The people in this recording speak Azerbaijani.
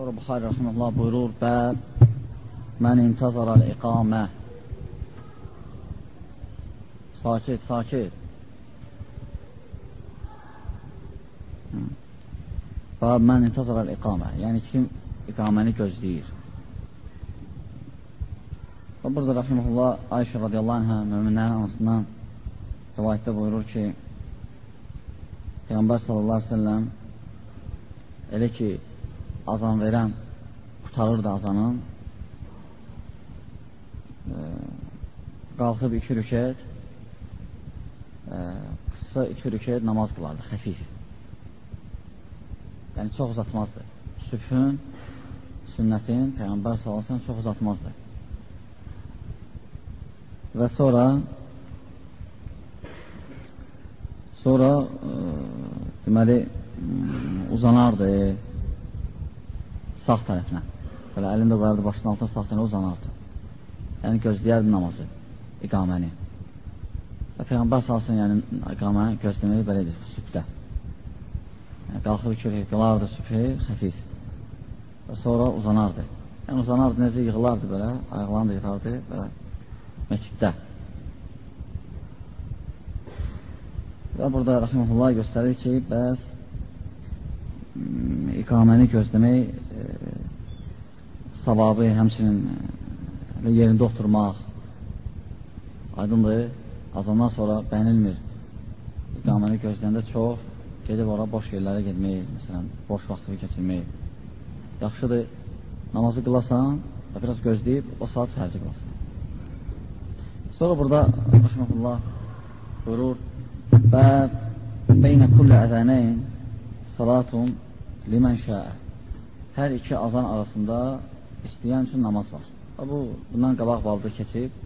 Sonra Buxari Rəxməllah buyurur, bəb mən intəzara iqamə Sakit, sakit. Bəb mən intəzara iqamə Yəni kim iqaməni gözləyir. Və burada Rəxməllah Ayşə radiyallahu anhə müminlərin anasından rivayətdə buyurur ki, Peyğəmbər sallallahu aleyhi ve sellem elə ki, azan verən qutarırdı azanın, e, qalxıb iki rükət, e, qısa iki rükət namaz qılardı, xəfif. Yəni, çox uzatmazdı. Sübhün, sünnətin, Peyğəmbər salasən çox uzatmazdı. Və sonra sonra e, deməli uzanardı sağ tərəfinə. Belə əlində qoyardı başının altına sağ tərəfinə uzanardı. Yəni gözləyərdi namazı, iqaməni. Və Peyğəmbər salsın, yəni iqaməni gözləməyi belə edir, sübhdə. Yəni, qalxıb iki qılardı sübhü, xəfif. Və sonra uzanardı. Yəni uzanardı, necə yığılardı belə, ayaqlarını da yığardı belə məsciddə. Və burada Rəxməhullah göstərir ki, bəs iqaməni gözləmək e, savabı, həmçinin e, yerində oturmaq aydındır, azandan sonra bənilmir. İqaməni gözləyəndə çox gedib ora boş yerlərə getmək, məsələn, boş vaxtını keçirmək. Yaxşıdır, namazı qılasan və biraz gözləyib o saat fərzi qılasan. Sonra burada Rəxməhullah buyurur, və beynə kulli əzənəyin salatun limən şəə. Hər iki azan arasında istəyən üçün namaz var. Və bu, bundan qabaq babda keçib,